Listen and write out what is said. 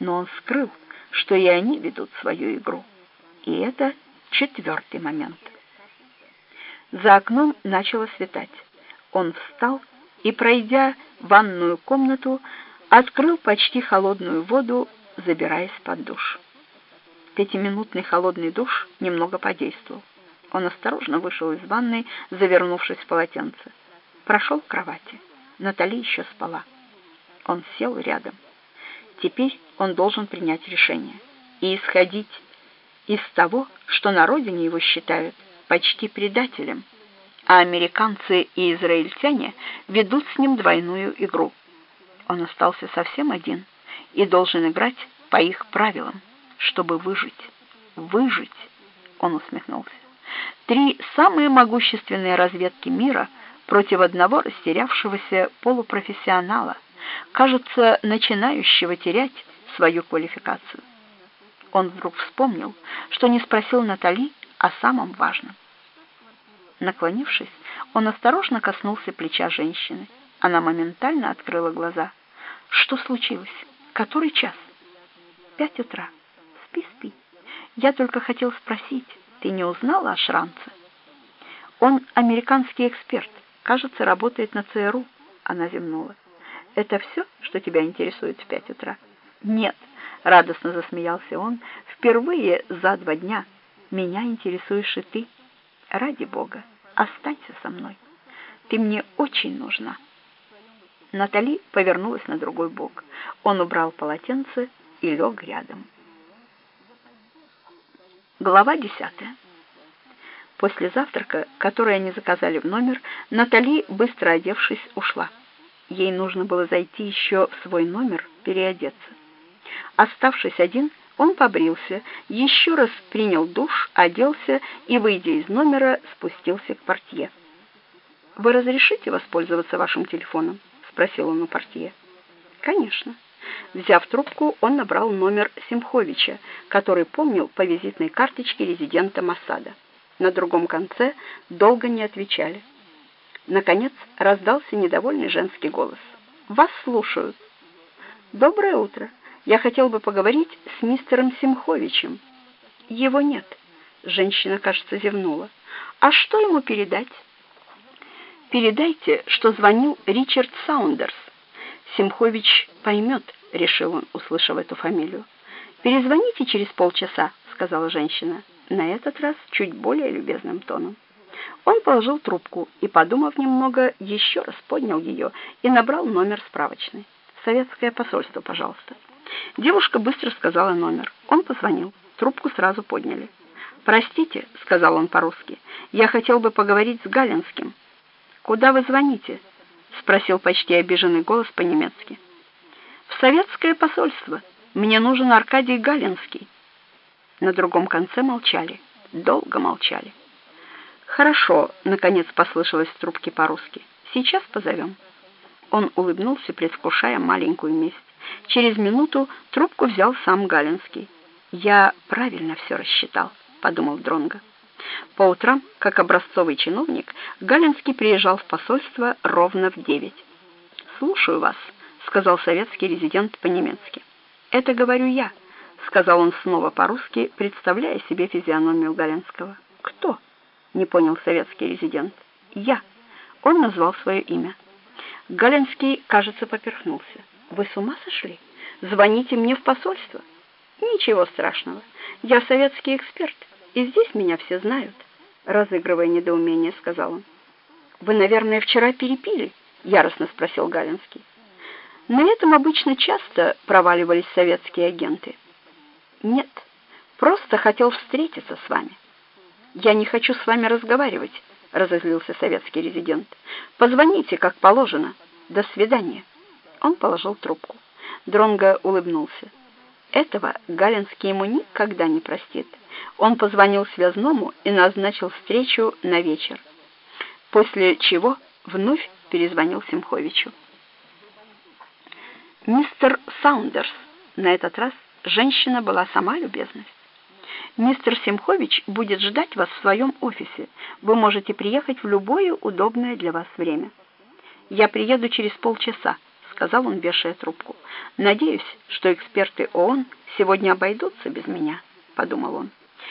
но он скрыл, что и они ведут свою игру. И это четвертый момент. За окном начало светать. Он встал и, пройдя ванную комнату, открыл почти холодную воду, забираясь под душ. Пятиминутный холодный душ немного подействовал. Он осторожно вышел из ванной, завернувшись в полотенце. Прошел к кровати. Натали еще спала. Он сел рядом. Теперь он должен принять решение и исходить из того, что на родине его считают почти предателем, а американцы и израильтяне ведут с ним двойную игру. Он остался совсем один и должен играть по их правилам, чтобы выжить. Выжить, он усмехнулся. Три самые могущественные разведки мира против одного растерявшегося полупрофессионала, кажется, начинающего терять свою квалификацию. Он вдруг вспомнил, что не спросил Натали о самом важном. Наклонившись, он осторожно коснулся плеча женщины. Она моментально открыла глаза. «Что случилось? Который час?» «Пять утра. Спи, спи. Я только хотел спросить, ты не узнала о Шранце?» «Он американский эксперт. Кажется, работает на ЦРУ». Она земнула. «Это все, что тебя интересует в пять утра?» «Нет», — радостно засмеялся он, — «впервые за два дня меня интересуешь и ты». Ради Бога, останься со мной. Ты мне очень нужна. Натали повернулась на другой бок. Он убрал полотенце и лег рядом. Глава десятая. После завтрака, который они заказали в номер, Натали, быстро одевшись, ушла. Ей нужно было зайти еще в свой номер, переодеться. Оставшись один, он побрился, еще раз принял душ, оделся и, выйдя из номера, спустился к портье. «Вы разрешите воспользоваться вашим телефоном?» — спросил он у портье. «Конечно». Взяв трубку, он набрал номер Симховича, который помнил по визитной карточке резидента Масада. На другом конце долго не отвечали. Наконец раздался недовольный женский голос. «Вас слушают». «Доброе утро. Я хотел бы поговорить с мистером Симховичем. Его нет. Женщина, кажется, зевнула. А что ему передать? Передайте, что звонил Ричард Саундерс. Симхович поймет, решил он, услышав эту фамилию. Перезвоните через полчаса, сказала женщина, на этот раз чуть более любезным тоном. Он положил трубку и, подумав немного, еще раз поднял ее и набрал номер справочной. «Советское посольство, пожалуйста». Девушка быстро сказала номер. Он позвонил. Трубку сразу подняли. «Простите», — сказал он по-русски, — «я хотел бы поговорить с Галинским». «Куда вы звоните?» — спросил почти обиженный голос по-немецки. «В советское посольство. Мне нужен Аркадий Галинский». На другом конце молчали. Долго молчали. «Хорошо», — наконец послышалось в трубке по-русски. «Сейчас позовем». Он улыбнулся, предвкушая маленькую месть. Через минуту трубку взял сам Галинский. «Я правильно все рассчитал», — подумал Дронго. По утрам, как образцовый чиновник, Галинский приезжал в посольство ровно в девять. «Слушаю вас», — сказал советский резидент по-немецки. «Это говорю я», — сказал он снова по-русски, представляя себе физиономию Галинского. «Кто?» — не понял советский резидент. «Я». Он назвал свое имя. Галинский, кажется, поперхнулся. Вы с ума сошли? Звоните мне в посольство. Ничего страшного. Я советский эксперт, и здесь меня все знают. Разыгрывая недоумение, сказал он. Вы, наверное, вчера перепили? Яростно спросил Галинский. На этом обычно часто проваливались советские агенты. Нет, просто хотел встретиться с вами. Я не хочу с вами разговаривать, разозлился советский резидент. Позвоните, как положено. До свидания. Он положил трубку. Дронго улыбнулся. Этого Галинский ему никогда не простит. Он позвонил связному и назначил встречу на вечер, после чего вновь перезвонил Семховичу. «Мистер Саундерс», на этот раз женщина была сама любезность. «Мистер Семхович будет ждать вас в своем офисе. Вы можете приехать в любое удобное для вас время. Я приеду через полчаса», сказал он, вешая трубку. «Надеюсь, что эксперты ООН сегодня обойдутся без меня», — подумал он.